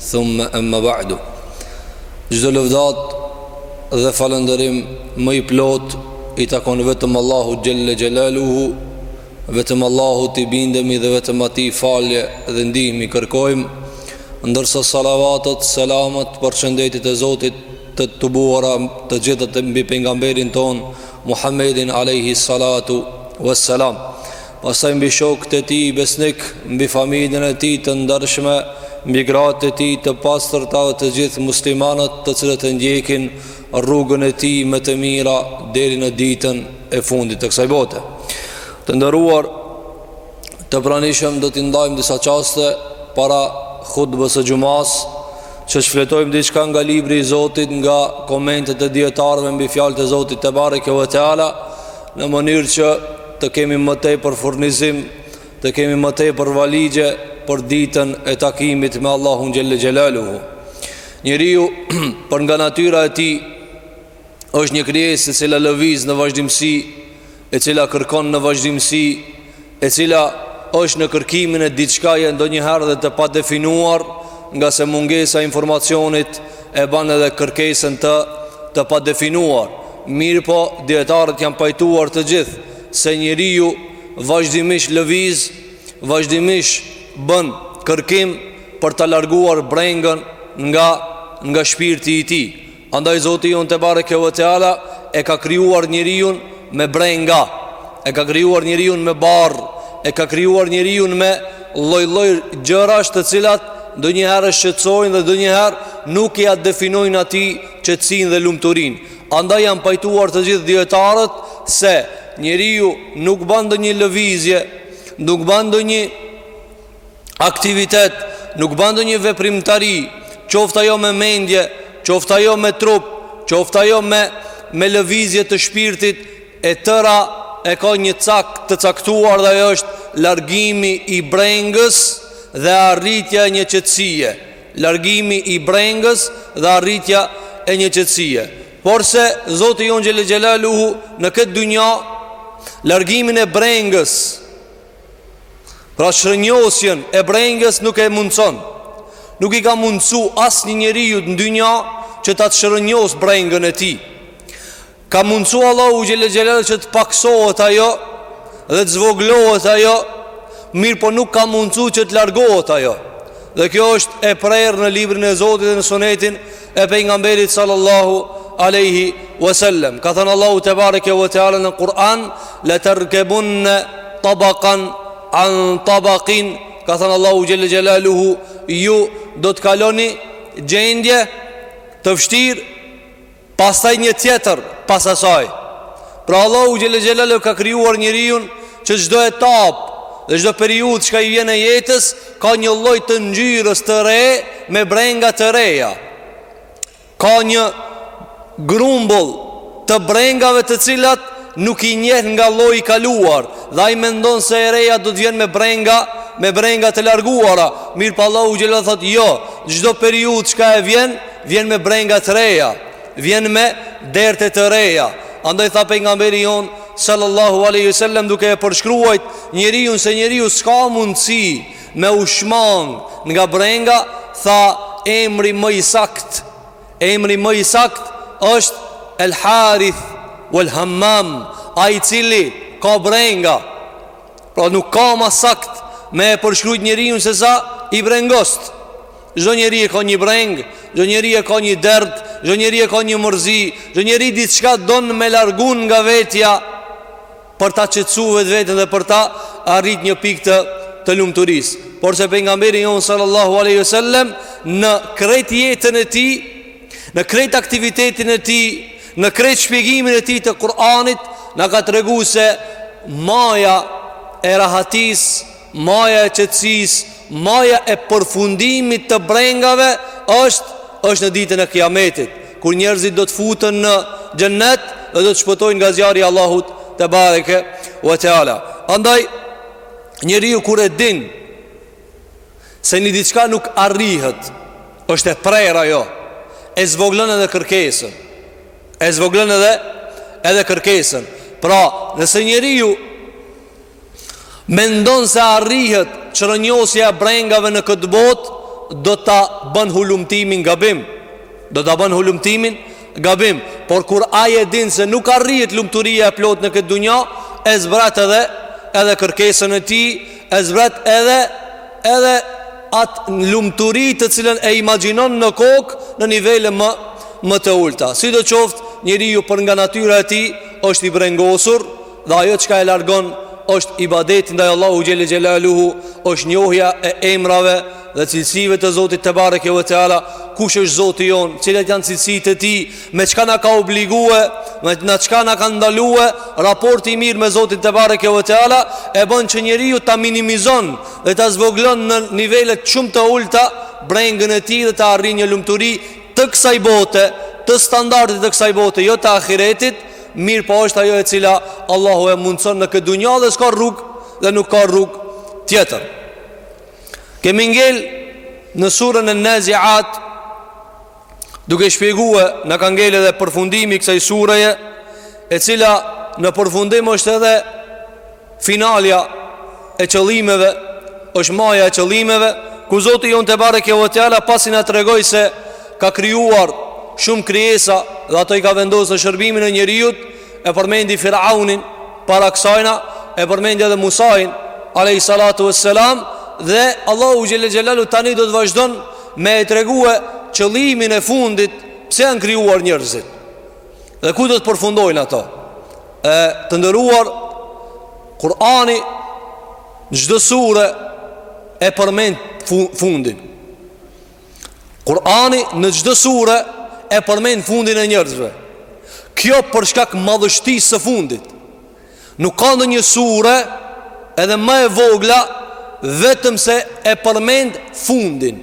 Thumme emma ba'du Çdo lavdatë dhe falëndërim më i plot i takon vetëm Allahut xhelle xhelaluhu Vetëm Allahut i bindemi dhe vetëm atij falje dhe ndihmë i kërkojmë Ndërsa salavatet, selamat, përshëndetjet e Zotit të tubuara të gjitha mbi pejgamberin tonë Muhammedin alejhi salatu vesselam pastaj mbi shokët e tij besnik, mbi familjen e tij të ndershme, mbi gratë e tij të pastërta dhe të gjithë muslimanët të cilët e ndjekin rrugën e tij me të mira deri në ditën e fundit të kësaj bote. Të nderuar, të pranishëm do t'i ndajmë disa çaste para hutbes së xhumasë, që shfletojmë diçka nga libri i Zotit, nga komentet e dijetarëve mbi fjalët e Zotit tebareke ve teala, në mënyrë që të kemi më tepër furnizim, të kemi më tepër valixhe për ditën e takimit me Allahun xhelle xhelaluhu. Njeriu për nga natyra e tij është një krijesë e cila lëviz në vazhdimësi, e cila kërkon në vazhdimësi, e cila është në kërkimin e diçkaje ndonjëherë dhe të padefinuar, ngase mungesa e informacionit e ban edhe kërkesën të padefinuar. Mirëpo dijetarët janë pajtuar të gjithë se njeriu vazhdimisht lëviz, vazhdimisht bën kërkim për ta larguar brengën nga nga shpirti i tij. Andaj Zoti jonë tebareke ve teala e ka krijuar njeriun me brenga, e ka krijuar njeriun me barrë, e ka krijuar njeriun me lloj-lloj gjërash të cilat ndonjëherë e shqetësojnë dhe ndonjëherë nuk ia definojnë atij qetësinë dhe lumturinë. Andaj janë pajtuar të gjithë dijetarët se njeriu nuk ban ndonjë lëvizje, nuk ban ndonjë aktivitet, nuk ban ndonjë veprimtari, qoftë ajo me mendje, qoftë ajo me trup, qoftë ajo me me lëvizje të shpirtit, e tëra e ka një cak të caktuar dhe ajo është largimi i brengës dhe arritja e një qetësie. largimi i brengës dhe arritja e një qetësie. Porse Zoti jonë xhelle xhelaluhu në këtë dynja largimin e brengës pra shrrënjosjen e brengës nuk e mundëson. Nuk i ka mundësu asnjë njeriut në dynja që ta shrrënjosë brengën e tij. Ka mundësu Allahu xhelle xhelaluhu që të paksohet ajo dhe të zvoglohet ajo Mirëpo nuk ka mundësi që të largohet ajo Dhe kjo është e prerë në librin e Zotit dhe në sunetin e pejgamberit sallallahu aleyhi wasallem Ka thënë Allahu tebareke ve teala në Kur'an Leterkebunne tabakan an tabakin Ka thënë Allahu xhelle xhelaluhu Ju do të kaloni gjendje të vështirë Pastaj një tjetër pas asaj. Pra Allahu xhelle xhelaluhu ka krijuar njeriun që çdo etapë dhe çdo periudhë që i vjen e jetës ka një lloj të ngjyrës të re me brenga të reja. Ka një grumbull të brengave të cilat nuk i njeh nga lloji i kaluar dhe ai mendon se e reja do të vjen me brenga me brenga të larguara, mirëpo Allahu xhelalu thotë jo, çdo periudhë që i vjen Vjen me brenga të reja, vjen me derte të reja. Andaj tha pejgamberi jonë sallallahu alaihi wasallam duke e përshkruajt njeriun se njeriu s'ka mundësi me u shmang nga brenga, tha emri më i saktë. Emri më i saktë është El Harith wal Hammam, ai i cili ka brenga. Pra nuk ka ma saktë me e përshkrujt njeriun se sa i brengost. Çdo njeri e ka një brengë, çdo njeri e ka një dert, çdo njeri e ka një mërzi, çdo njeri diçka don me largu nga vetja për ta qetësu veten dhe për ta arrit një pikë të të lumturisë. Porse pejgamberi jonë sallallahu alaihi wasallam në krejt jetën e tij, në krejt aktivitetin e tij, në krejt shpjegimin e tij të Kur'anit na ka tregu se maja e rahatisë Maja e qetësisë, maja e përfundimit të brengave është është në ditën e Kiametit, kur njerëzit do të futen në Xhennet dhe do të shpëtojnë nga zjarri i Allahut tebareke ve teala. Andaj njeriu kur e din se një diçka nuk arrihet, është e prerë ajo, e zvogëlon edhe kërkesën. E zvogëlon edhe edhe kërkesën. Pra, nëse njeriu Mendon se arrihet çrrënjosja e brengave në këtë botë do ta bën hulumtimin gabim. Do ta bën hulumtimin gabim, por kur ai e din se nuk arrihet lumturia e plotë në këtë dunja, e zbret edhe edhe kërkesën e tij, e zbret edhe edhe atë lumturi të cilën e imagjinon në kokë në nivele më më të ulta. Sidoqoftë, njeriu për nga natyra e tij është i brengosur, Dhe ajo çka e largon është ibadeti ndaj Allahut xhelle xhelaluhu, është njohja e emrave dhe cilësive të Zotit tebareke ve teala, kush është Zoti jonë, cilat janë cilësitë e tij, me çka na ka obligue, me, nga çka na ka ndalue, raporti i mirë me Zotin tebareke ve teala e bën që njeriu ta minimizon dhe ta zvogëlon në nivele shumë të ulta brengën e tij dhe të arrijë një lumturi të kësaj bote, të standardit të kësaj bote, jo të ahiretit. Mirëpo është ajo e cila Allahu e mundëson në këtë dunja dhe s'ka rrugë dhe nuk ka rrugë tjetër. Kemi ngel në surën En-Naziat duke shpjegue na ka ngel edhe përfundimi i kësaj sureje e cila në përfundim është edhe Finalja e qëllimeve është maja e qëllimeve Ku Zoti jonë tebareke ve teala Pasi na tregoi se ka krijuar shumë krijesa Dhe ato i ka vendosë në shërbimin e njeriut E përmendi Firaunin para kësajna E përmendi edhe Musain alejhi salatu ve selam Dhe Allahu xhelle xhelaluhu tani do të vazhdon Me e tregue qëllimin e fundit Pse janë krijuar njerëzit Dhe ku do të përfundojnë ato? E të nderuar Kurani në çdo sure e përmend fundin Kurani në çdo sure e përmend fundin e njerëzve Kjo për shkak madhështisë së fundit Nuk ka ndonjë sure edhe më e vogla vetëm se e përmend fundin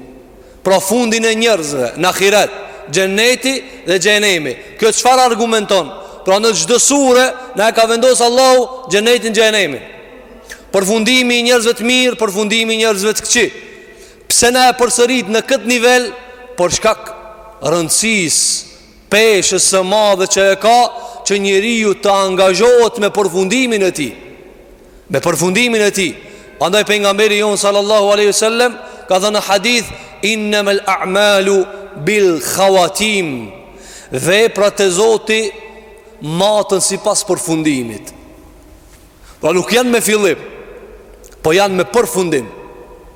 Pra fundin e njerëzve në ahiret Xhenneti dhe xhehenemi Kjo çfarë argumenton Pra në çdo sure Na e ka vendos Allahu xhennetin xhehenemin Përfundimi i njerëzve të mirë Përfundimi i njerëzve të këqij Pse na e përsërit në këtë nivel Për shkak rëndësisë Peshës së madhe që e ka Që njeriu të angazhohet me përfundimin e tij Me përfundimin e tij Andaj pejgamberi jonë sallallahu alejhi ve sellem Ka thënë hadith Innemel a'malu bil khawatim Veprat te Zoti maten sipas përfundimit Pra nuk janë me fillim Po janë me përfundim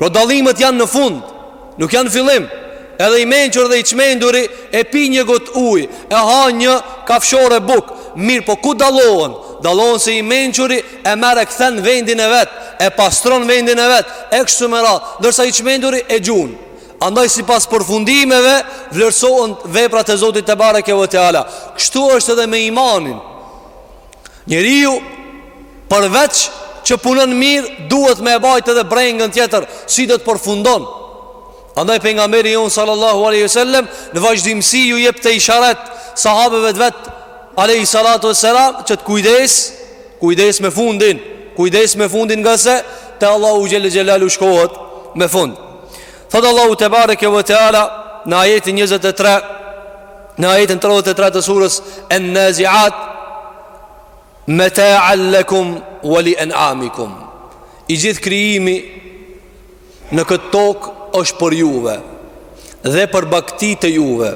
Pra dallimet janë në fund Nuk janë në fillim Edhe i mençuri dhe i çmenduri E pi një gotë ujë E ha një kafshore bukë Mirëpo ku dallohen Dallohen se i mençuri e merr e kthen në vendin e vet E pastron vendin e vet E kështu me radhë Ndërsa i çmenduri e gjun Andaj sipas përfundimeve Vlerësohen veprat te Zoti tebareke ve teala Kështu është edhe me imanin Njeriu përveç që punon mirë, duhet me e bajtë edhe brengën tjetër, si do të përfundon. Andaj pejgamberi jonë sallallahu aleyhi sallem, në vazhdimësi ju jepte isharet sahabeve të vet aleyhi sallatu e sallam, që të kujdes, kujdes me fundin, kujdes me fundin ngase, te Allahu xhel xhelalu shkohet me fund. Thotë Allahu tebareke ve teala, në ajetin 23, Në ajetin 33 të surës An-Nazi'at Mata'an lakum wa li an'amikum. I gjithë krijimi në këtë tokë është për juve dhe për bagëti të juve.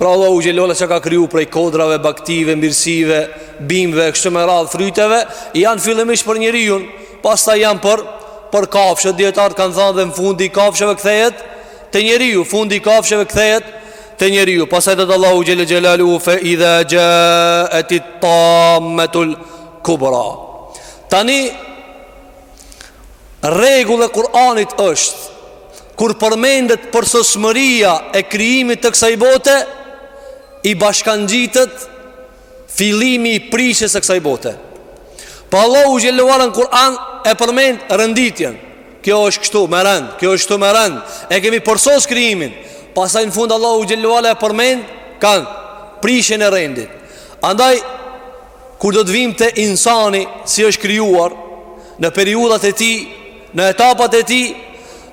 Pra Allahu xhelalu çka ka kriju prej kodrave, bagëtive, mirësive, bimëve, kështu me radhë fryteve, janë fillimisht për njeriun, pastaj janë për për kafshët. Dijetarët kanë thënë dhe në fundi i kafshëve kthehet Te njeriu fundi i kafshëve kthehet te njeriu. Pastaj thotë Allahu xhel xhelalu fe idha ja'at at-tammatul kubra. Tani rregull e Kur'anit është kur përmendet përsosmëria e krijimit të kësaj bote i bashkangjitet Fillimi i prishjes së kësaj bote. Po Allahu xhallahu në Kur'an e përmend renditjen. Kjo është kështu me rend, kjo është kështu me rend. E kemi përsos krijimin. Pastaj në fund Allahu xhelle ala e përmend kan prishjen e rendit. Andaj kur do të vijmë te insani si është krijuar në periudhat e tij Në etapat e tij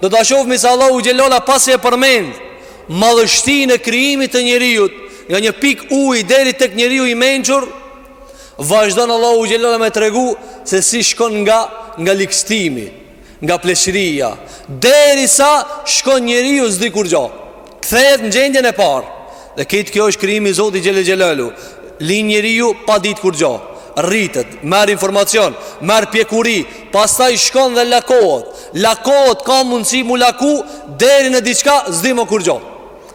do ta shofmi se Allahu xhelala pasi e përmend madhështinë e krijimit të njeriut, nga një pikë uji deri tek njeriu i mençur, vazhdon Allahu xhelala me tregu se si shkon nga nga ligështimi, nga pleqëria, derisa shkon njeriu s'di kurgjo. Kthehet në gjendjen e parë. Dhe këtë kjo është krijimi i Zotit Xhelel Xhelalu. Lind njeriu pa ditë kurgjo. Rritet, merr informacion, merr pjekuri, pastaj shkon dhe lakohet. Lakohet ka mundësi m'u laku deri në diçka s'di mo kurgjo.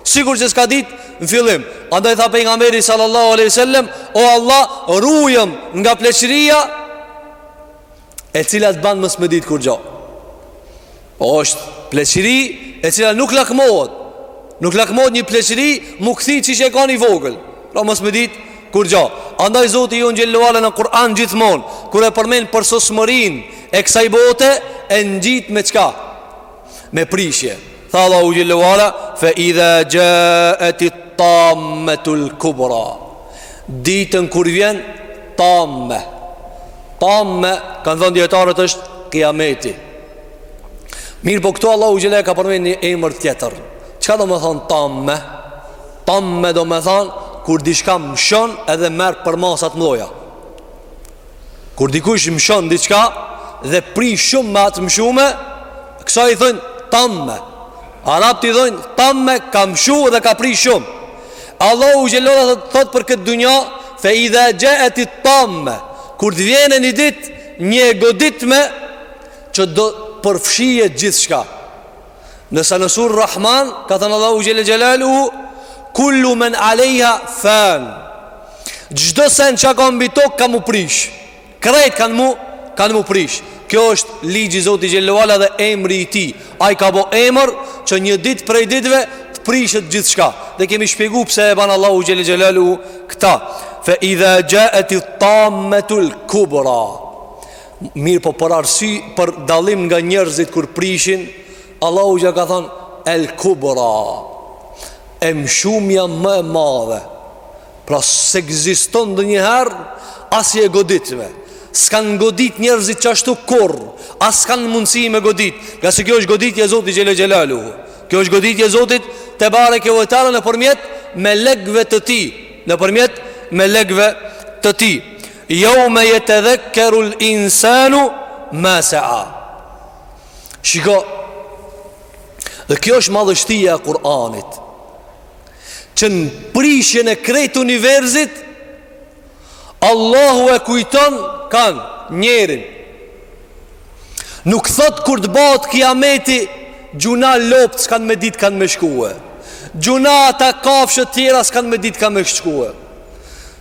Sikur që s'ka ditë në fillim. Andaj tha pejgamberi sallallahu alaihi wasallam, "O Allah, rujëm nga pleqëria e cila të ban mos me ditë kurgjo. Po është pleqëri e cila nuk lakmohet. Nuk lakmohet një pleqëri m'u kthy qysh je kanë i vogël. Pra mos me ditë kurgjo. Andaj Zoti jonë xhelle ve ala në Kur'an gjithmonë, kur e përmend përsosmërinë e kësaj bote, e ngjit me çka? me prishje. Tha Allahu xhelle ve ala fa idha ja'at at-tammatul kubra. Ditën kur vjen tamme. Tamme kanë thënë dijetarët është kijameti. Mirëpo këtu Allahu xhelalu ka përmend një emër tjetër. Çka domethënë tamme? Tamme domethënë kur diçka mshon edhe merr përmasa të mdhaja. Kur dikush mshon diçka dhe prish shumë me atë mshume, kësaj i thojnë tamme. Arabët i thojnë tamme ka mshu dhe ka prish shumë. Allahu xhelle ve ala thotë për këtë dynja fe idha xhaeti tamme. Kur të vjen një ditë një goditme që do përfshihet gjithçka. Ndërsa në sure Rahman Ka thënë Allahu xhelle xhelaluhu Kullu men alejha fan Çdo send që ka mbi tokë Ka mu prish Krejt kanë mu Kanë mu prish Kjo është ligji i Zotit xhelle ve ala dhe emri i tij Ai ka bo emër Që një dit prej ditve Të prishet gjithçka Dhe kemi shpjegu pse e ban Allahu xhelle xhelaluhu këta Fe idha xhaeti tammetul kubra Mirëpo për arsy për dallim nga njerëzit kur prishin, Allahu ja ka thënë El Kubra. E mshumja më e madhe. Pra s'ekziston ndonjëherë asi e goditme. S'kan godit njerëzit qashtu kurr, as s'kanë mundësi me godit, ngase kjo është goditje e Zotit xhelle xhelaluhu. Kjo është goditje e Zotit tebareke ve teala nëpërmjet melekëve të tij, nëpërmjet melekëve të tij. Jeume jetedhekkerul insanu ma sea Shiko Dhe kjo është madhështia e Kur'anit Që në prishjen e krejt universit Allahu e kujton kan, njerin Nuk thotë kur të bahet kijameti Gjynah lopët s'kanë me dit kah me shkue Gjynah ato kafshët tjera s'kanë me dit kah me shkue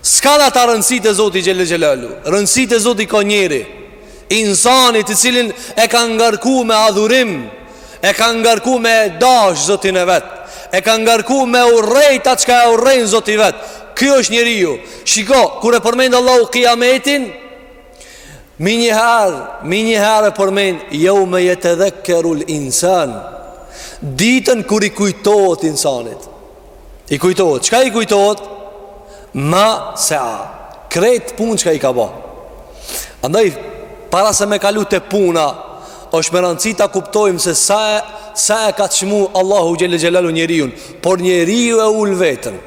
S'kanë ata rëndësi te Zoti xhelle xhelaluhu Rëndësi te Zoti ka njeri Insani të cilin e ka ngarku me adhurim E ka ngarku me e dash Zotin e vet E ka ngarku me urrejt atë çka e urren Zoti i vet Ky është njeriu Shiko, kur e përmend Allahu kijametin Menjëherë, menjëherë e përmend Jeume jetedhekkerul insan Ditën kur i kujtohet insanit I kujtohet, çka i kujtohet? Ma sea Krejt punët çka i ka ba Andaj, para se me kalu te puna është me rëndësi ta kuptojmë se sa e, sa e ka çmu Allahu xhelle xhelaluhu njeriun Por njeriu e ul veten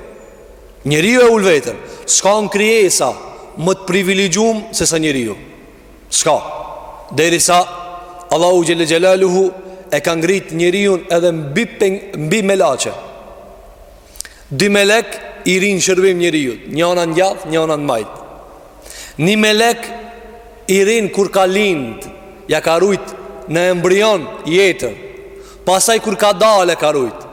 Njeriu e ul veten S'ka në krijesa më të privilegjum se sa njeriu Çka, derisa Allahu xhele xhelaluhu e ka ngrit njeriun edhe mbi, peng, mbi melaqe. Dy melek i rrinë shërbim njeriut, njëna në djathtë, njëna në majtë. Një melek i rrin kur ka lindë, ia ka rujtë në embrion jetën, pastaj kur ka dalë e ka rujtë.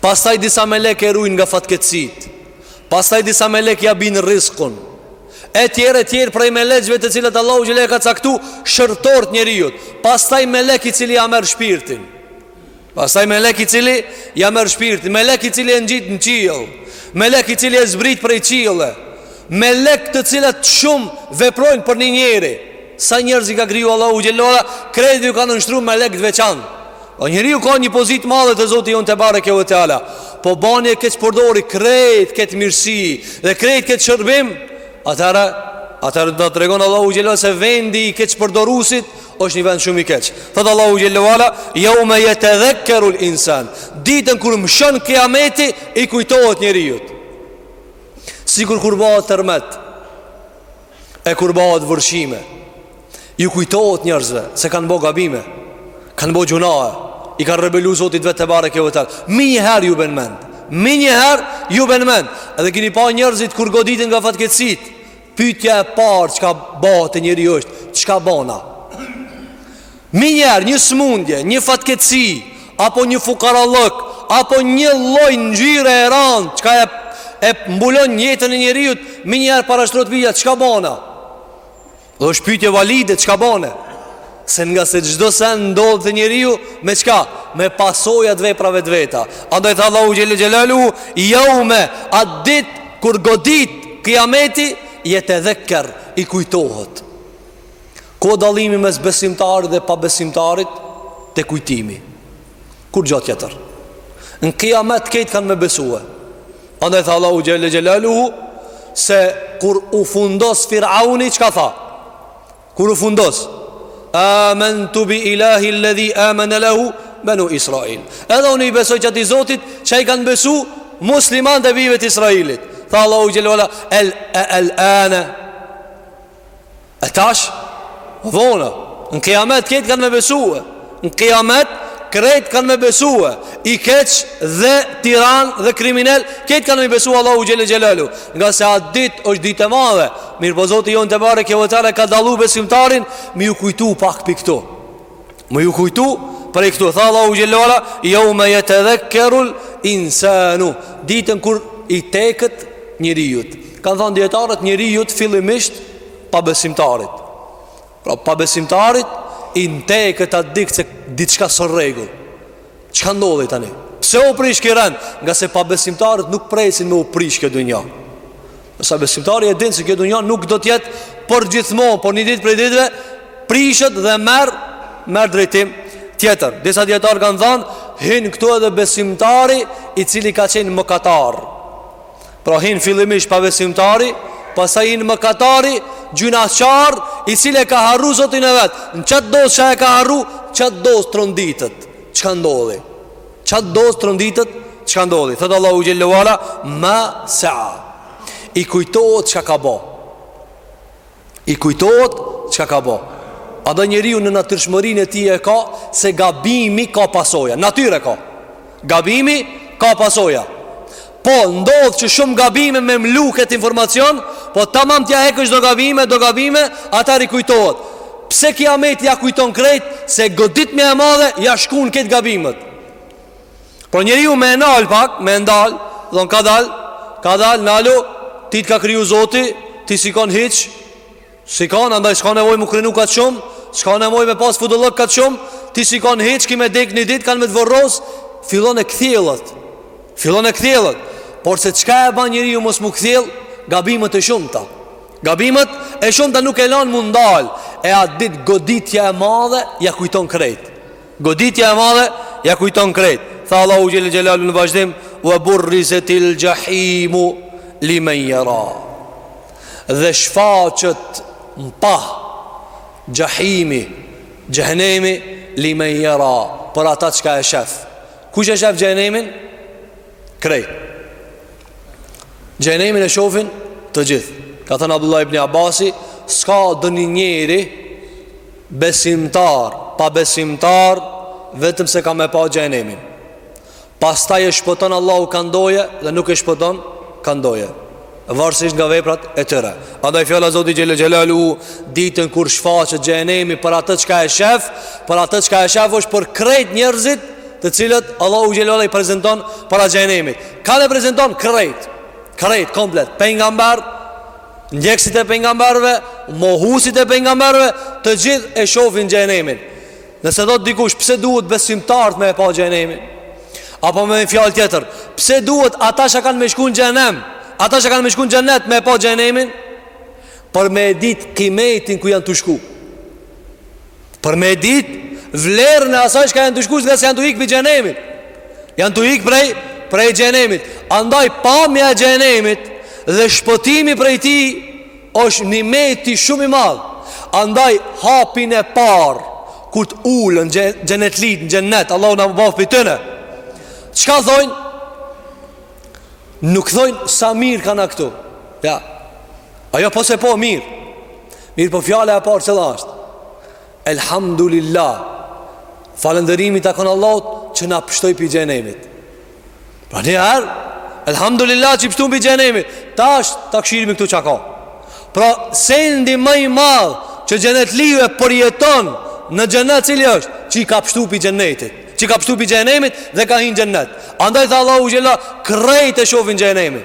Pastaj disa melekë e rujnë nga fatkeqësitë. Pastaj disa melekë ia bijnë rriskun. E tjerë, e tjerë, prej meleqve të cilët Allahu xhele i ka caktu shërbëtorët e njeriut. Pastaj melek i cili ia merr shpirtin. Pastaj melek i cili ia merr shpirtin, melek i cili e ngjit në qiell, melek i cili e zbrit prej qielle. Melek të cilët shumë veprojnë për një njeri. Sa njerëz i ka kriju Allahu xhele, krejt ju ka nënshtru melek të veçantë. O njeriu ka një pozitë madhe te Zoti jonë tebareke ve teala. Po bani e keqpërdori krejt këtë mirësi dhe krejt këtë shërbim, atëherë atëherë do ta tregon Allahu xhelaluhu se vendi i keqpërdorusit është një vend shumë i keq. Thot Allahu xhele ve ala, "Yawma yatadhakkaru al-insan." Ditën kur mshon kiameti i kujtohet njeriut. Sikur kur bahet tërmet. e kur bahet vërshime ju kujtohet njerëzve se kanë bo gabime kanë bo gjynahe i kanë rebelu zotit vet tebareke ve teala menjëherë ju bjen mend menjëherë ju bjen mend edhe kini pa njerëzit kur goditen nga fatkeqësitë pytja e parë çka bohet te njeri është çka bona Menjëherë, një sëmundje, një fatkeqësi, apo një fukarallëk, apo një lloj ngjyre e randë, çka e, e mbulon jetën e njeriut, menjëherë parashtrohet pytja, çka bana? Dhe është pytje valide, çka bane? Se ngase çdo sen ndodh te njeriu, me çka? Me pasojat e veprave të veta. Andaj tha Allahu xhele xhelaluhu, jeume atë dit, kur godit kiameti, jetedhekker, i kujtohet. Ku dallimi mes besimtarit dhe pabesimtarit Te kujtimi Kur gjatë jetës Në kiamet kejt kanë me besue Andaj tha Allahu xhele xhelaluhu Se kur u fundos Firauni çka tha Kur u fundos Amentu bi ilahi ledhi amene lehu Benu Israel Edhe unë i besoj qatij zotit Që i kanë besu muslimanët e bijve t Israelit Tha Allahu xhele ve ala El e el ane E tash Vona Në kiamet kejt kanë me besue Në kiamet krejt kanë me besue I keq dhe tiran dhe kriminel Kejt kanë me besue Allahu xhele xhelaluhu Ngase atë dit është dit e madhe Mirëpo zoti jonë tebareke ve teala ka dallu besimtarin Mi ju kujtu pak për këto Me ju kujtu prej këtu Tha Allahu xhele ue ala Jeume jetedhekkerul insanu Ditën kur i teket njeriut Kanë thonë dijetarët njeriut fillimisht Pabesimtarit Pra pabesimtarit I teket atë ditë se diçka s'ë rregull Çka ndodhi tani? Pse u prish ky rend? Ngase pabesimtarët nuk presin me u prish kjo dynja. Ndërsa besimtari e din se kjo dynja nuk do të jetë përgjithmonë, por një ditë prej ditëve prishet dhe merr merr drejtim tjetër. Disa dijetarë kanë thënë, hin këtu edhe besimtari i cili ka qenë mëkatar. Pra hin fillimisht pabesimtari, pastaj hin mëkatari, gjynahqar, i cili e ka harru zotin e vet. Në qatë dozë që e ka harru, qatë dozë tronditet, çka ndodhi? Qatë dozë tronditet, çka ndodhi? Thotë Allahu xhele ue ala, ma se a, i kujtohet çka ka bo. I kujtohet çka ka bo Edhe njeriu në natyrshmërinë e tij e ka Se gabimi ka pasoja Natyrë e ka Gabimi ka pasoja Po ndodh që shumë gabime me mlu këtë informacion Po tamam t'ja hekësh do gabime, do gabime Atëher i kujtohet Pse kijameti ja kujton krejt Se goditja e madhe ja shkun këtë gabimet Por njeriu me e nal pak, me e ndal, thon kadal, kadal, nalu, ty të ka kriju zoti, ti s'i kon hiç, s'i kon, andaj s'ka nevojë m'u krenu kaq shumë, s'ka nevojë me pas fudullëk kaq shumë, ti s'i kon hiç, ki me dek një ditë, kanë me të vorros, fillon e kthjellet, fillon e kthjellet, porse çka e ba njeriu mos m'u kthjell, gabimet e shumta, gabimet e shumta nuk e lanë m'u ndal, e atë ditë goditja e madhe, ja kujton krejt. Goditja e madhe ja kujton krejt. Tha Allahu xhele xhelalu në vazhdim, "Wa burrizatil jahimu liman yara." Dhe shfaqet në pah xhahimi, xhehenemi liman yara, për ata çka e shef. Kush e shef xhehenemin? Krejt. Xhenemin e shofin të gjithë Ka thënë Abdullah ibn Abasi S'ka ndonjë njeri besimtar Pabesimtar vetëm se ka me pa xhenemin Pastaj e shpëton Allahu kandoje dhe nuk e shpëton kandoje Varësisht nga veprat e tyre Andaj fjala e Zotit xhele xhelaluhu Ditën kur shfaqet xhenemi për atë çka e shef Për atë çka e shef është për krejt njerëzit Të cilët Allahu xhele i prezenton para xhenemit Kan e prezanton krejt, krejt komplet pejgamber, ndjekësit e pejgamberëve, mohuesit e pejgamberëve, të gjithë e shofin xhenemin. Nëse thotë dikush pse duhet besimtarët me e pa xhenemin? Apo me një fjalë tjetër, pse duhet ata që kanë me shku n'xhenem, ata që kanë me shku n'xhenet me e pa xhenemin? Për me e ditë kimetin ku janë tu shku. Për me dit Vlerën e asaj çka janë tu shku Ngase janë tu ikë pi xhenemit Janë tu ikë prej, prej xhenemit Andaj pamja e xhenemit Dhe shpëtimi prej tij është nimeti shumë i madh Andaj hapin e parë Kur t'ulen xhenetlitë në xhenet Allahu na bëftë pi tyne Çka thojnë? Nuk thojnë sa mirë kanka këtu Ja Ajo po se po mirë Mirëpo fjala e parë cila është Elhamdulillah Falënderimi i takon Allahut Që na pshtoi pi xhenemit Pra një herë Elhamdulillah që i pshtu pi xhenemit Tash ta kshyrmi këtu çka o Pra sendi ma i madh Që xhenetliu e përjeton Në xhenet cili është Që i ka pshtu pi xhenetit Që i ka pshtu pi xhenemit Dhe ka hi n'xhenet Andaj tha Allahu xhel-le Krejt e shofin xhenemin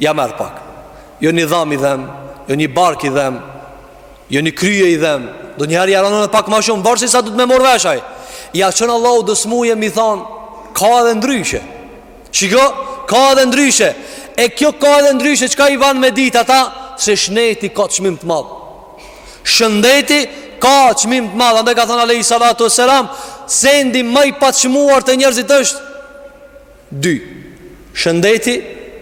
Ja merr pak. Jo një dham i dhem, jo një bark i dhem, jo një krye i dhem. Do një herë ja ranon edhe pak ma shumë, bërë si sa do të me morë vesh ai. Ja çon Allahu dëshmuj e m'i than, ka edhe ndryshe. Shiko, ka edhe ndryshe. E kjo ka edhe ndryshe çka i ban me ditë ata se shneti ka çmim të madh. Shëndeti ka çmim të madh. Andaj ka thënë alejhi salatu ve selam, sendi më i paçmuar te njerëzit është 2. Shëndeti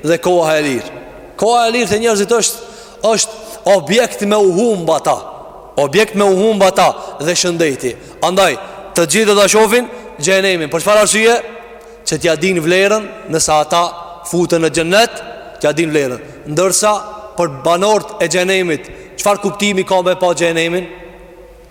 dhe koha e lirë. Koha e lirë te njerëzit është është objekt me u humb ata. Objekt me u humb ata dhe shëndeti. Andaj, të gjithë do ta shohin xhenemin. Për çfarë arsye? Që t'ia dinë vlerën nëse ata futen në xhennet, t'ia dinë vlerën. Ndërsa për banorët e xhenemit, çfarë kuptimi ka me pa xhenemin?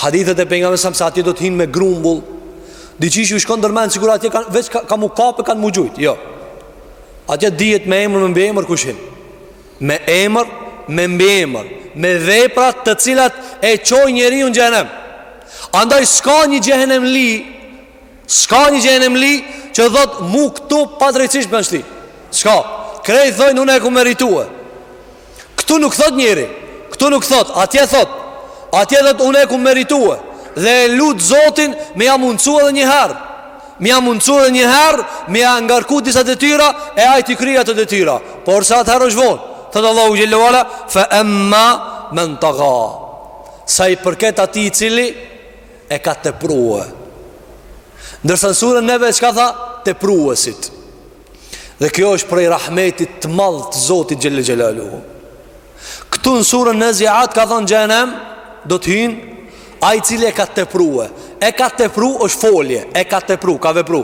Hadithet e pejgamberit se atje do të hin me grumbull. Diqysh ju shkon ndërmend sikur atje kanë veç ka, ka m'u kapë kanë m'u gjujt. Jo. Atje dihet me emër me mbiemër kush hin. Me emër me mbiemër, me vepra të cilat e çojnë njeriu në xhenem. Andaj s'ka një xhenemli, s'ka një xhenemli që thot mu këtu padrejtësisht më shti. S'ka. Krejt thonë unë e kum meritue. Këtu nuk thot njeri Këtu nuk thot Atje thot Atje thot une e kum meritue Dhe e lut Zotin Me ja mundësu edhe njëherë Me ja mundësu edhe njëherë Me ja ngarku disa detyra E ai t'i kry ato detyra Por se atëherë është vonë Thotë Allahu xhel-le ve ala Fe emma men taga Sa i përket atij i cili E ka teprue Ndërsa në suren Nebe Çka tha Tepruesit Dhe kjo është prej rahmetit të madh të Zotit xhel-le xhelaluhu. Këtu në suren Naziat ka thënë xhenem do të hinë ai i cili e ka teprue. E ka tepru është folje, e ka tepru, ka vepru.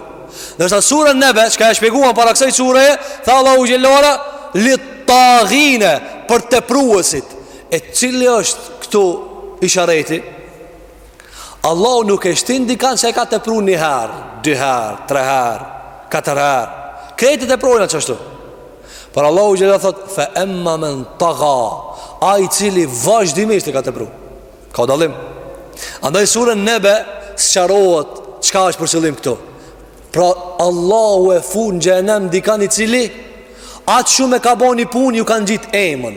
Ndërsa suren Nebe, çka e shpjeguam para kësaj sure, tha Allahu xhel-le ve ala lit-tagine për tepruesit. E cili është këtu ishareti? Allahu nuk e shtin dikan që e ka tepru një herë, dy herë, tre herë, katër herë. Krejt e teprojna qështu. Por Allahu xhele thot, fe emma men taga, ai i cili vazhdimisht e ka tepru. Ka dallim. Andaj n'suren Nebe sqarohet, çka është për qëllim këtu. Pra Allahu e fut në xhehenem dikan i cili, aq shumë e ka bo një punë, ju ka ngjit emën.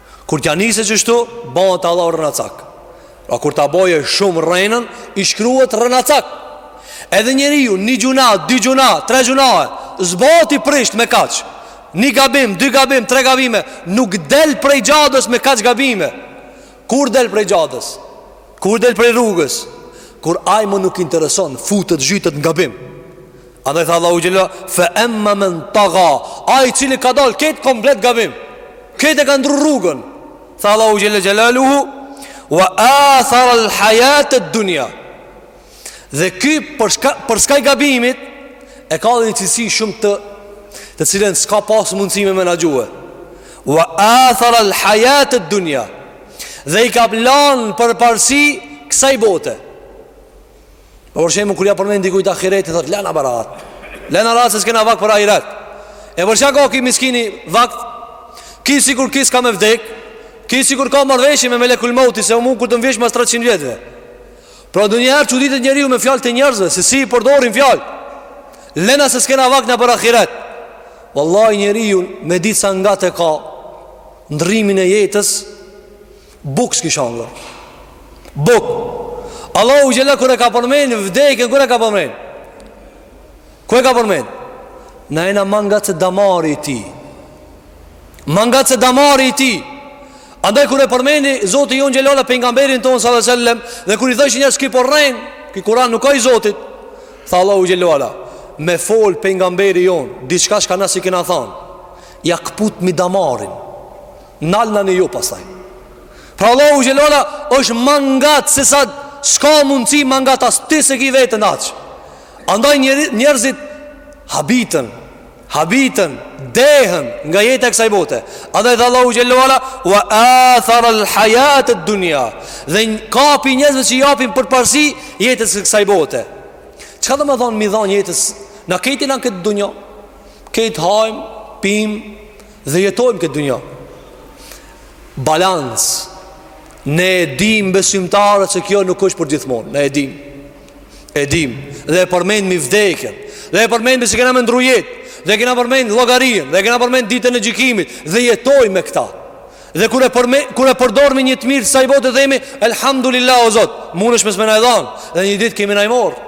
Kur t'ja nise qështu, bëhet te Allahu rrenacak. Pra kur ta boje shumë rrenën, i shkruhet rrenacak. Edhe njeriu, një gjynah, dy gjynahe, tre gjynahe, s'bohet i prisht me kaq. Një gabim, dy gabim, tre gabime, nuk del prej xhades me kaq gabime. Kur del prej gjadës? Kur del prej rrugës? Kur ai mo nuk intereson, futet, zhytet në gabim. Andaj tha Allahu xhele Fe emma men taga Ai i cili ka dal krejt komplet gabim Krejt e ka ndrru rrugën Tha Allahu xhele xhelaluhu Wa athar al hajat e dunja Dhe ky për, shka, përskaj gabimit E ka dhe një cilësi shumë të Të cilën s'ka pasë mundësime me në gjuhe Wa athar al hajat e dunja Dhe i ka dhan përparësi kësaj bote Për shembull kur ja përmend dikujt ahiretin thot lena bre rahat. Lena rahat se s'kena vakt për ahiret. E për çka ka ky miskini vakt? Ky sikur ky s'ka me vdek. Ky sikur ka marrëveshje me Melekul Mauti se mu kur të m'vjesh mas 300 vjetëve. Pra donjëherë çuditet njeriu me fjalët e njerëzve se si i përdorin fjalët. Lena se s'kena vakt na për ahiret. Wallahi njeriu me ditë sa ngat e ka ndrrimin e jetës Buk s'kish hangër Buk Allahu xhele kur e ka përmen Vdekjen kur e ka përmen Kur e ka përmen Na jena ma ngat se damari i tij Ma ngat se damari i tij Andaj kur e përmendi Zoti jonë xhele ala pejgamberin tonë salallahu alejhi ve sellem Dhe kur i thoshin njerëz ky po rren Ky Kuran nuk a i Zotit Tha Allahu xhele ala Me fol pejgamberi jonë Diçka çka na s'i kena thanë Ja këputmi damarin Nalna ne ju pastaj Pra Allahu xhele ala është ma ngat Se sa s'ka mundësi ma ngat As ti s'e ki vetën aq Andaj njerëzit Habitën Habitën Dehën nga jeta e kësaj bote Andaj tha Allahu xhele ala Wa athar al hajat e dunja Dhe ka pi njerëzve që japin përparësi Jetës së kësaj bote Çka domethonë m'i dhonë jetës Na krejt jena n' këtë dunja Krejt hajmë Pimë Dhe jetojmë këtë dynja Balancë Ne e dim besimtarët se kjo nuk është përgjithmonë Ne e dim E dim Dhe e përmendmi vdekjen Dhe e përmendmi se kena me ndru jetë Dhe kena përmend llogarinë Dhe kena përmend ditën e gjykimit Dhe jetojmë me këta Dhe kur e, përme, kur e përdormi një të mirë t'ksaj bote themi Elhamdulillah o Zot Munesh mos me na e dhanë Dhe një ditë ke me na i morrë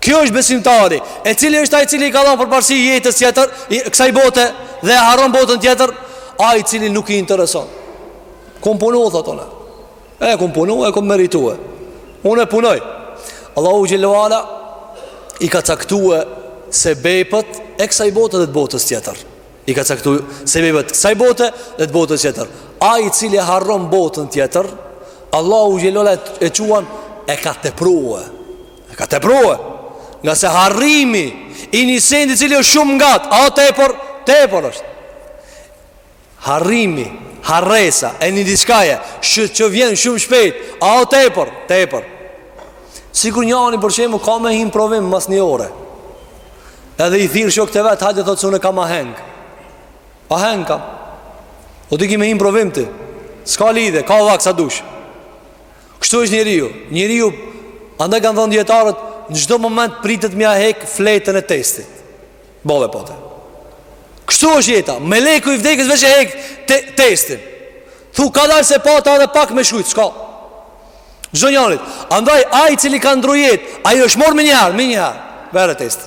Kjo është besimtari, e cili është ai i cili i ka dhënë përparësi jetës tjetër, kësaj bote dhe e harron botën tjetër, ai i cili nuk i intereson. Kum punu thot une. E kum punu, e kum meritue. Unë punoj. Allahu xhele ue ala i ka caktuar sebepet e kësaj bote dhe të botës tjetër. I ka caktuar sebepet kësaj bote dhe të botës tjetër. Ai i cili harron botën tjetër, Allahu xhele ue ala e quan e ka tepruar. E ka teprue Ngase harrimi I një sendi i cili është shumë ngat A tepër Tepër është Harrimi Harresa E një diçkaje Shë që vjen shumë shpejt A tepër Tepër Sikur njani për shembull Ka me hi n' provim Mas një ore Edhe i thirr shokt e vet Hajde thotë se unë kam aheng Aheng kam O ti ki me hi n'provim ti S'ka lidhje Ka vakt sa dush Kështu është njeriu, njeriu andaj kanë thënë dijetarët në çdo moment pritet me ia hek fletën e testit. Boll e pate. Kështu është jeta, meleku i vdekjes veç e hek te, testin. Thu kadal se pata edhe pak me shkrujt, s'ka. Çdo njërit, andaj ai i cili ka ndru jetë, ai është morr menjëherë, menjëherë. Verë test.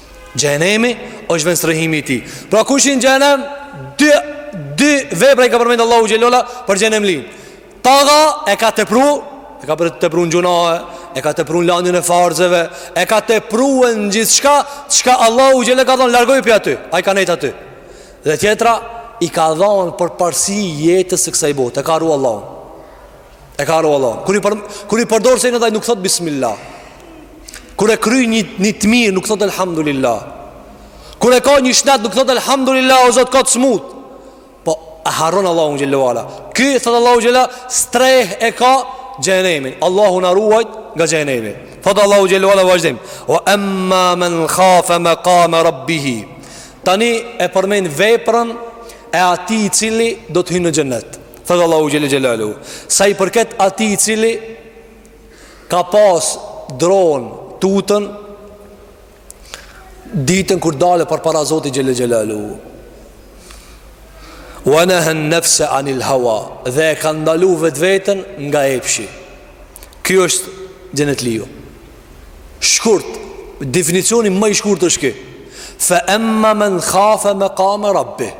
Xhehenemi është vend strehimi i tij. Pra kush hin n'xhehenem dy dy vepra i ka përmend Allahu xhele ue ala për xhehenemlinë. Taga e ka tepru, e ka për tepru në gjynahe, e ka tepru në lanjen e farzeve, e ka tepru në gjithçka, çka Allahu xhele ue ala ka thonë largohu prej aty, ai ka nejt aty. Dhe tjetra i ka dhonë përparësi jetës së kësaj bote, e ka harru Allahu. E ka harru Allahun Kur i, për, kur i përdor sende ai nuk thot bismillah Kur e kryn një, një të mirë nuk thot elhamdulillah Kur e ka një shnet nuk thot elhamdulillah o zot ka të smut Po e harron Allahun xhele ue ala Ky thot Allahu xhele strehë e ka xhehenemin Allahu na ruajt nga xhehenemi Thot Allahu xhele ue ala n'vazhdim Ue emma men khafe mekame rabbihi Tani e përmend veprën e atij i cili do të hynë në xhennet Thotë Allahu xhelle xhelaluhu Sa i përket atij i cili Ka pas dronë tutën Ditën kur del përpara Zotit xhelle xhelaluhu Wa nehen nefse anil hawa Dhe e ka ndalu vetveten nga epshi Ky është xhenetliu Shkurt Definicioni ma i shkurt është ky Fe emma men khafe mekame rabbi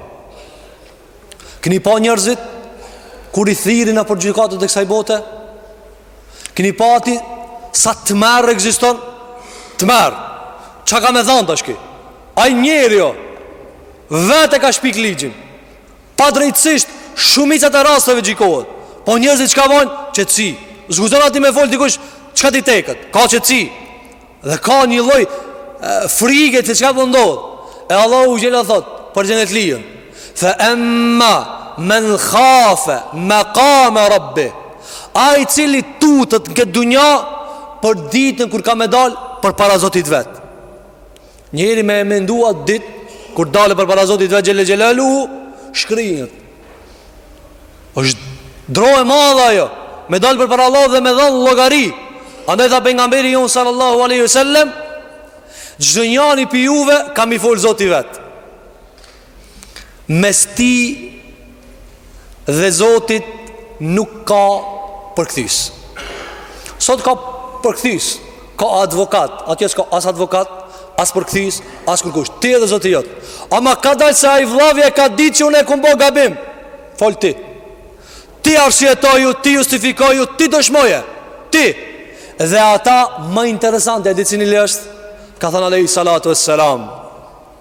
Keni pa njerëzit kur i thirrin nëpër gjykatat e kësaj bote? Keni pa aty sa tmerr ekziston? Tmerr. Ça ka me thanë tash ky? Ai njeri jo, vetë e ka shpik ligjin. Padrejtësisht, shumicat e rasteve gjykohet. Po njerëzit çka bojnë? Qetësi. S'guxon aty me fol dikush, çka t'i teket? Ka qetësi. Dhe ka një lloj frike se çka po ndodh. E Allahu xhelle thot për xhenetlijën. Fa amma man khafa maqame rabbi. Ai i cili tutet në këtë dunja për ditën kur ka me dal përpara Zotit vet. Njeri me e mendu at ditë kur del përpara Zotit vet xhelle xhelaluhu shkrihet është dro e madhe ajo me dal përpara Allahut dhe me dhënë llogari andaj tha pengamberi jonë sallallahu aleyhi sallem çdo njani prej juve ka me i fol zoti i vet mes tij dhe zotit nuk ka përkthys sot ka përkthys Ka advokat, atje s'ka as advokat, as përkthys, as kërkush. Ti edhe Zoti yt. Ama kadal se ai vllavi e ka ditë që unë e kum bo gabim. Fol ti. Ti arsyetoju, ti justifikoju, ti dëshmoje. Ti. Dhe ata më interesante, e di cili është? Ka thënë Alejhi Salatu e Selam.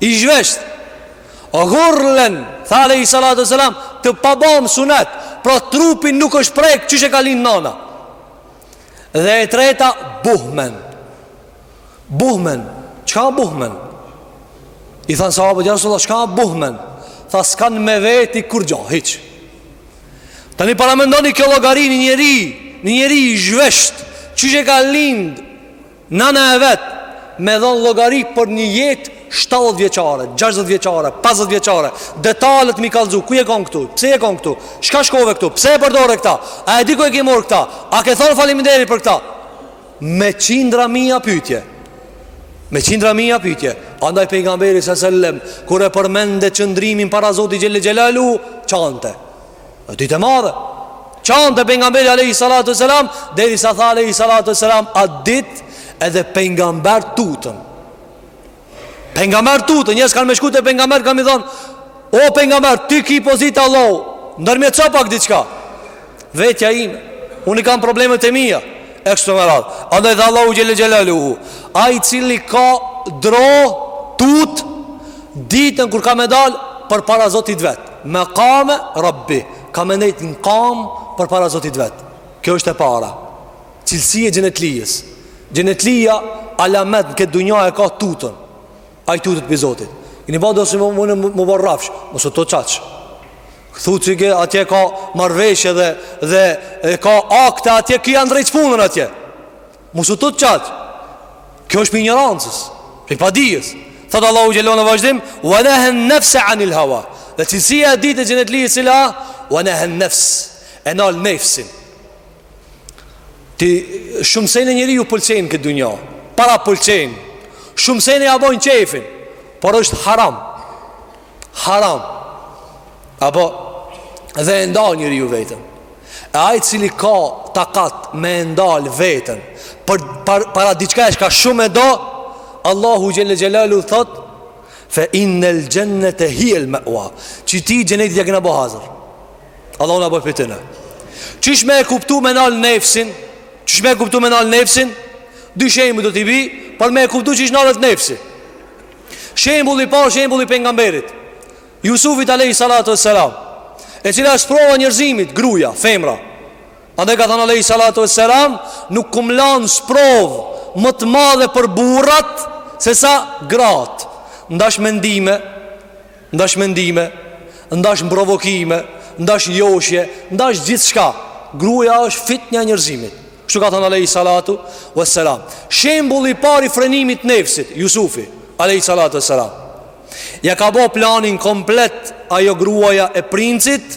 I zhvesht Ghurlen Tha alejhi salatu selam Të pabam synet Pra trupi nuk është prek Qysh e ka lind nana Dhe e treta Buhmen Buhmen Çka buhmen I thanë sahabët Ja Rasulullah Çka buhmen Tha s'kan me veti kurgjo Hiç Tani paramendoni kjo llogari një njeri Një njeri i zhvesht Qysh e ka lind Nana e vet me dhënë llogari për një jetë shtatëdhjetë vjeçare, gjashtëdhjetë vjeçare, pesëdhjetë vjeçare, detalet m'i kallzu, ku je kon këtu, pse je kon këtu, çka shkove këtu, pse e përdore këta, a e di ku e ke marr këta, a ke thënë faleminderit për këta? Me qindra mija pyetje. Me qindra mija pyetje. Andaj pejgamberi sallallahu alajhi wasallam kur e përmendte qëndrimin para Zotit xhelle xhelaluhu, qante. Është ditë e madhe. Qante pejgamberi alayhi salatu selam derisa tha alayhi salatu selam a dit edhe pejgamber tutën. Pejgamber tutën, njerëz kanë me shku te pejgamber kanë me i thon o pejgamber ti ki pozitë te Allahu, ndërmjetso pak diçka. Vetja ime, unë i kam problemet e mia. E kshtu me radh. Andaj tha Allahu xhele xhelaluhu. Ai cili ka dro tut ditën kur ka me dal përpara Zotit vetë. Mekame rabbi Ka me nejt në kam përpara zotit vet Kjo është e para Cilësi e xhenetlijes Xhenetlija alamet në këtë dunja e ka tutën Ai tutet pi zotit Jeni ba do si m'u ba rrafsh Mos u tut qaq Thu që ke atje ka marrëveshje dhe Dhe e ka akte atje Ki ja dreq punën atje Mos u tut çaq. Kjo është pi injorancës, pi padijes. Thot Allahu xhelalu në vazhdim, "Wa nahan nafs 'anil hawa." Dhe cilësia e dytë e xhenetlijes cila "Wa nahan nafs" e nal nefsin. Ti shumë sene njeriu pëlqen n'këtë dunja, para pëlqen, shumë sene ja bojnë qefin, por është haram. haram Apo dhe e ndalë njeriu vetën E ai cili ka takat me e ndalë vetën për, par, Para diçka çka shumë e do Allahu xhele xhelaluhu thot Fe inel xhennete hijel me'ua Këti xhennetin ja kena bo hazër Allahu na bo pi tyne Qysh me e kuptu me nalë nefsin Qysh me e kuptu me nalë nefsin Dy shembuj do t'i bi Për me e kuptu qysh nalet nefsi Shembulli i parë shembulli i pejgamberit Jusufit alayhi salatu wassalam, e cila është sprova e njerëzimit, gruaja, femra. Andaj ka thënë alayhi salatu wassalam, nuk kum lan sprov më të madhe për burrat se sa gratë. Ndash mendime Ndash mendime, ndash provokime, ndash joshje, ndash gjithçka Gruja është fitnja e njerëzimit Kështu ka thënë Alejhi Salatu ve Selam Shembulli i parë i frenimit të nefsit Jusufi Alejhi Salatu ve Selam Ja ka bo planin komplet Ajo gruaja e princit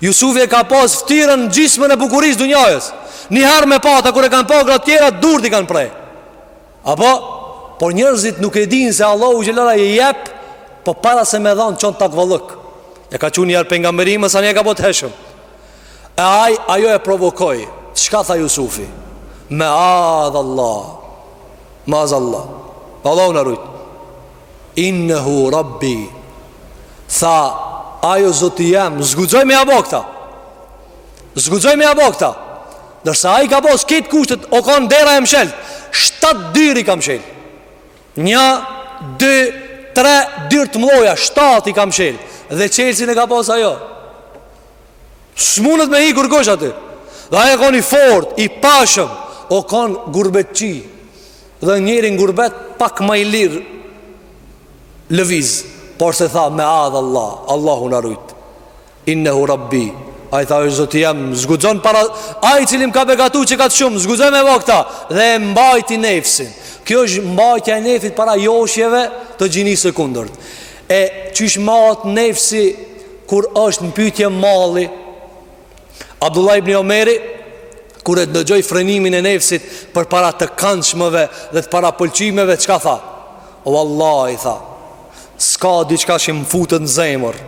Jusufi e ka pas ftyrën gjysmën e bukurisë dunjajes Njëherë me pa ta kur e kanë pa gratë tjera Durt i kanë pre Apo Por njerëzit nuk e dinë se Allahu xhelaluhu i jep Po para se me dhanë qon takvallëk Ja ka qu njiherë pejgamberinë Sani e ka bo të hijshëm E ai, ajo e provokoj Çka tha Jusufi Meadhallah Meadhallah Allahu na rujt Innehu rabbi Tha Ai o zoti jem S'guxoj me ja bo këta S'guxoj me ja bo këta Ndërsa ai i ka pas krejt kushtet O kanë dera e mshelt Shtatë dyr i ka mshel Nja Dy Tre Dyr të mloja Shtatë i ka mshel Dhe çelsin e ka pas ajo S'mundet me hi kërkush aty Dhe ai o kanë fort I pashëm O kanë n'gurbet qi Dhe njeri në gurbet pak ma i lirë Lëviz Por se tha meadhallah Allahu na rujt Innehu rabbi Ai tha është zoti jem S'guxon para Ai cili m'ka begatu qekaq shumë S'guxoj me bo kta Dhe e mbajti nefsin Kjo është mbajtja e nefsit para joshjeve Të gjinisë së kundërt E qysh mahet nefsi Kur është në pytje malli Abdullah ibn Omeri kur e dëgjoi frenimin e nefsit përpara të kandshmeve dhe të parapëlqimeve, çka tha? Vallahi tha, s'ka diçka që më futet në zemër,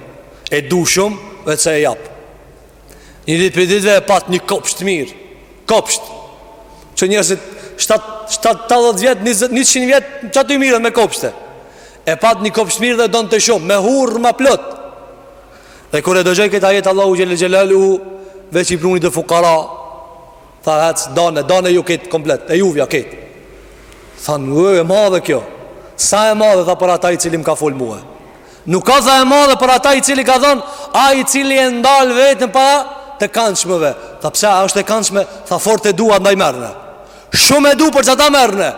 e du shumë dhe që e jap. Një ditë prej ditëve e pat një kopsht mirë, kopsht, që njerëzit 70 vjet, 100 vjet, qaty mirren me kopshte. E pat një kopsht mirë dhe donte shumë, me hurma plot. Dhe kur e dëgjoi këtë ajet Allahu xhel-le xhelaluhu veç i pruni do fukara, tha hec dane, dane ju këtë komplet, e juvja këtë. Thanë, u e madhe kjo. S'a e madhe tha për ata i cili më ka fol mua. Nuk a tha e madhe për ata i cili ka thon, ai i cili e ndal veten para të kandshmeve. Tha pse a është e kandshme? Tha fort e dua ndaj merrne. Shumë e du për qata merrne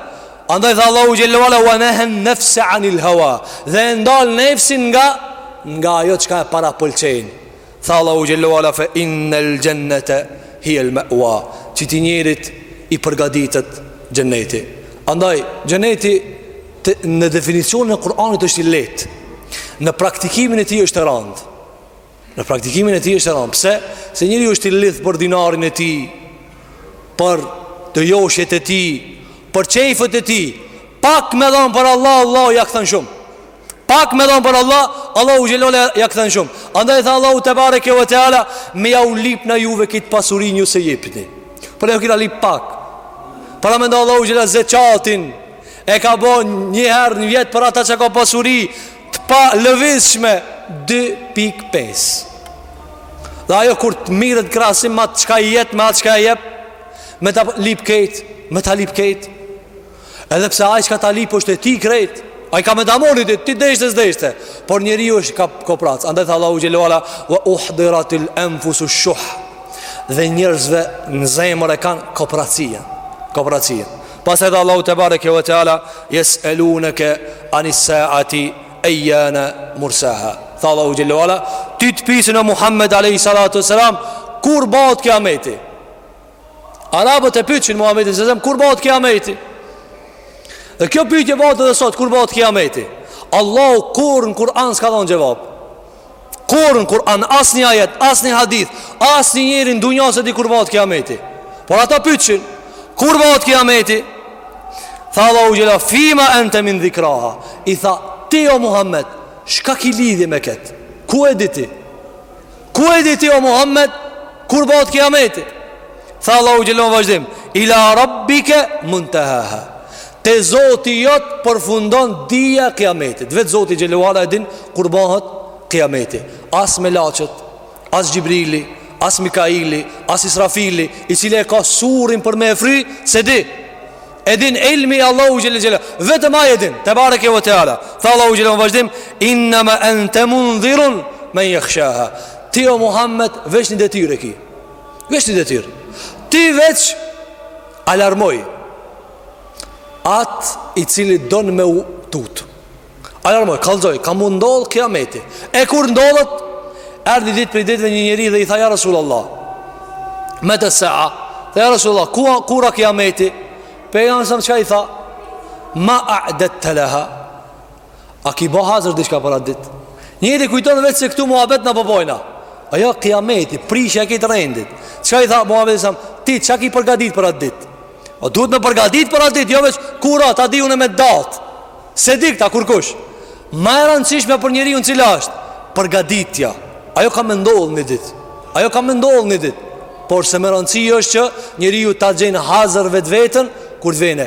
Andaj tha Allahu xhel-le ue ala Wa nehen nefse anil hawa Dhe e ndal nefsin nga Nga ajo çka e parapëlqen Tha Allahu xhel-le ue ala Fe innel xhennete Hijel me'ua Qëtij njerit i përgaditet xhenneti Andaj xhenneti të, Në definicionin e Kur'anit është i lehtë Në praktikimin e tij është e randë Në praktikimin e tij është e rëndë Pse? Se njeriu është i lidhë për dinarin e tij Për të joshjet e tij Për qejfet e tij Pak me dhonë për Allah, Allah ja kthen shumë Pak me dhonë për Allah, Allahu xhel-le ue ala ja kthen shumë Andaj tha Allahu tebareke ue teala Me ja u lyp na juve krejt pasurinë ju s'e jepni Por jo ky ja lyp pak Paramendo Allahu xhel-le ue ala zeqatin E ka bo njëherë në vjet për ata që ka pasuri Të palëvizshme dy pikë pesë Dhe ajo kur të mirret krahasim Me atë çka i jet me atë çka i jep Me ta lyp krejt Me ta lyp krejt Edhe pse ai çka ta lyp është e tij krejt Ai ka me ta morr e ti deshte s'deshte Por njeriu është ka koprrac Andaj tha Allahu xhel-le ue ala Ve uhdiratil enfusu shuh Dhe njerëzve në zemër e kanë koprracinë Koprracinë Pastaj tha Allahu tebareke ve teala yes'elunaka anis saati ayana mursaha. Tha Allahu xhel-le ve ala ty të pysin o Muhammed alayhi salatu selam kur bëhet kiameti. Arabët e pyetin Muhammedin a.s. kur bëhet kiameti. Dhe kjo pyetje bëhet edhe sot kur bëhet kiameti. Allahu kurrë në Kur'an s'ka dhënë xhevap. Kurrë në Kur'an as një ajet, as një hadith, as një njeri në dynja s'e di kur bahet kiameti. Por ata pysin, kur bahet kiameti? Tha Allahu xhel-le, fima ente min dhikraha. I tha, ti o Muhammed, çka ki lidhje me këtë? Ku e di ti? Ku e di ti o Muhammed, kur bahet kiameti? Tha Allahu xhel-le, n'vazhdim, ila rabbike muntehaha. Te Zoti jot përfundon dija e Kijametit. Veç Zoti xhel-le ve ala e din kur bëhet Kijameti. As melaqet, as Xhibrili, as Mikaili, as Israfili, i cili e ka surin për me e fry, s'e di. E din ilmi Allahu xhel-le xhelaluhu. Vetëm ai e din. Tebareke ve teala. Tha Allahu xhel-le n'vazhdim, "Innama anta mundhirun men yakhshaha." Ti o Muhammed veç një detyrë e ki. Veç një detyrë. Ti veç alarmoj. Atë i cili don me u tutë Alarmoj, kalzoj, ka me ndodh kiameti E kur ndodhet Erdh një ditë prej ditëve një njeri dhe i tha ja Rasulullah Metes saa tha ja Rasulullah, ku, kur a kiameti Pejgamberi a.s. çka i tha Ma adedte leha A ki bo hazër diçka për atë dit Njeri kujton veç se këtu muhabet na po bojna po Ajo kiameti, prishja e këtij rendit Çka i tha Muhammedi a.s. Ti çka ki përgadit për atë dit O duhet me përgadit për atë dit Jo veç kur a ta di une me dat S'e di këta kurkush Ma e randësishme për njeriun cila është Përgaditja Ajo ka me ndodhë një dit Ajo ka me ndodhë një dit Por shumë me randësi është që njeriu ta gjenë hazër vetveten Kur të vjen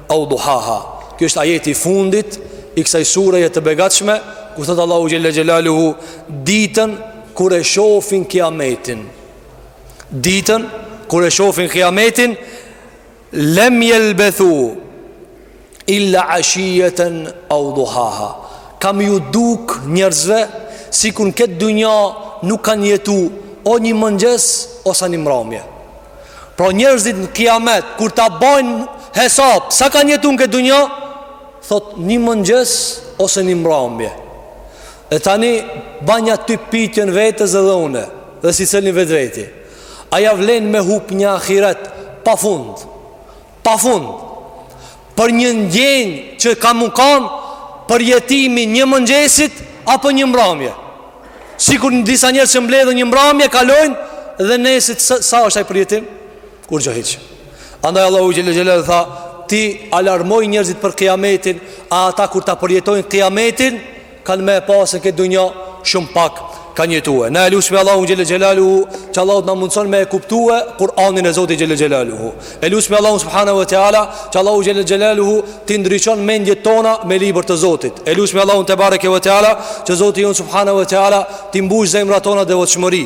Au duhaha Kjo është ajeti i fundit I kësaj sureje të begatshme Ku thotë Allahu xhel-le xhelaluhu Ditën kur e shofin kiametin Ditën kur e shofin kiametin Lem jelbethu Illa ashijeten Au duhaha Ka m'ju duk njerëzve Sikur n'këtë dynja nuk kanë jetu O një mëngjes Ose një mramje Pra njerëzit në kiamet Kur ta bajnë hesap Sa kanë jetu në këtë dynja Thot një mëngjes Ose një mbrambje E tani banja ty pitjen vetes edhe une Dhe secili n'vetveti A ja vlen me hup një ahiret Pa fund Pa fund Për një ndjenjë që ka mu kanë Përjetimi një mëngjesit Apo një mbramje Sikur disa njerëz që mbledhen një mbramje Kalojnë dhe nesit sa, sa është ai përjetim Kur që hiqë Andaj Allahu Xhel-le Xhelaluhu tha Ti alarmoji njerëzit për kiametin A ata kur ta përjetojnë kiametin Kanë me e pa se n'këtë dunja shumë pak kanë jetue. Na e lusmi Allahun Xhel-le Xhelaluhu që Allahu t'na mundëson me e kuptue Kur'anin e Zotit Xhel-le Xhelaluhu. E lusmi Allahun Subhanahu ve Teala që Allahu Xhel-le Xhelaluhu t'i ndriçon mendjet tona me libër të Zotit. E lusmi Allahun Tebareke ve Teala që Zoti Jonë Subhanahu ve Teala t'i mbush zemrat tona devotshmëri.